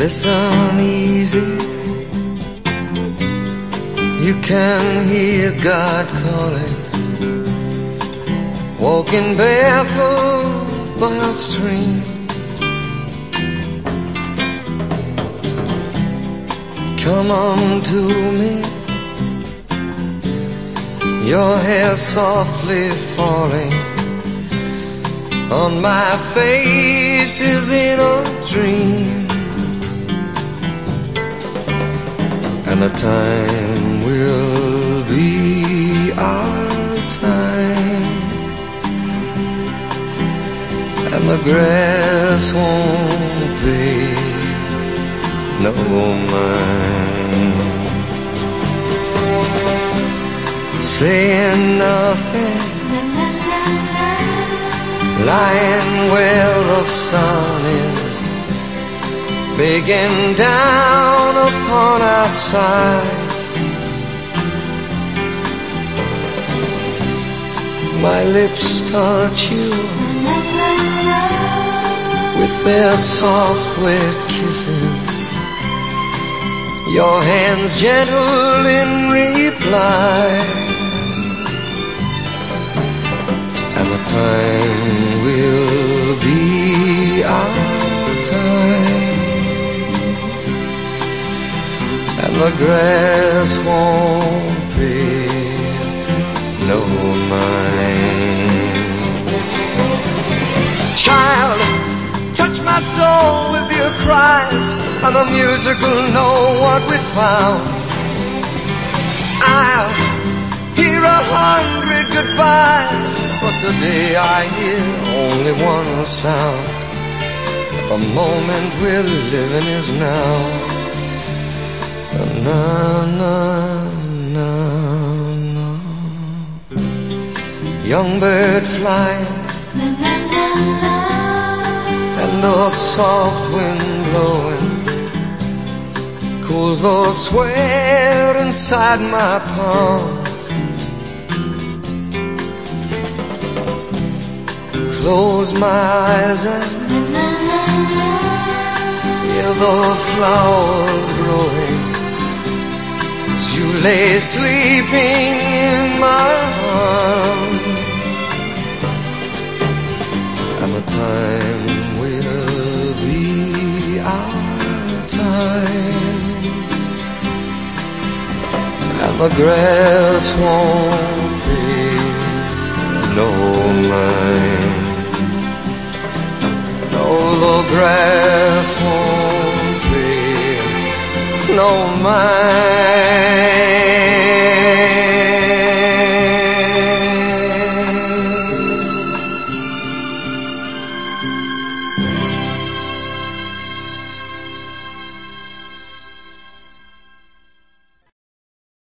Listen easy. You can hear God calling. Walking barefoot by a stream. Come on to me. Your hair softly falling on my face is in a dream. And the time will be our time. And the grass won't be no mine. Saying nothing lying where the sun is, begging down upon our side. My lips touch you with their soft, wet kisses. Your hands gentle in reply. And the time will And the grass won't be no mine. Child, touch my soul with your cries, and the music will know what we found. I'll hear a hundred goodbyes, but today I hear only one sound. The moment we're living is now. Na na na na. Young bird flying and the soft wind blowing cools the sweat inside my palms. Close my eyes and hear the flowers growing lay sleeping in my arms. And the time will be our time. And the grass won't be no mine. No, the grass won't be no mine.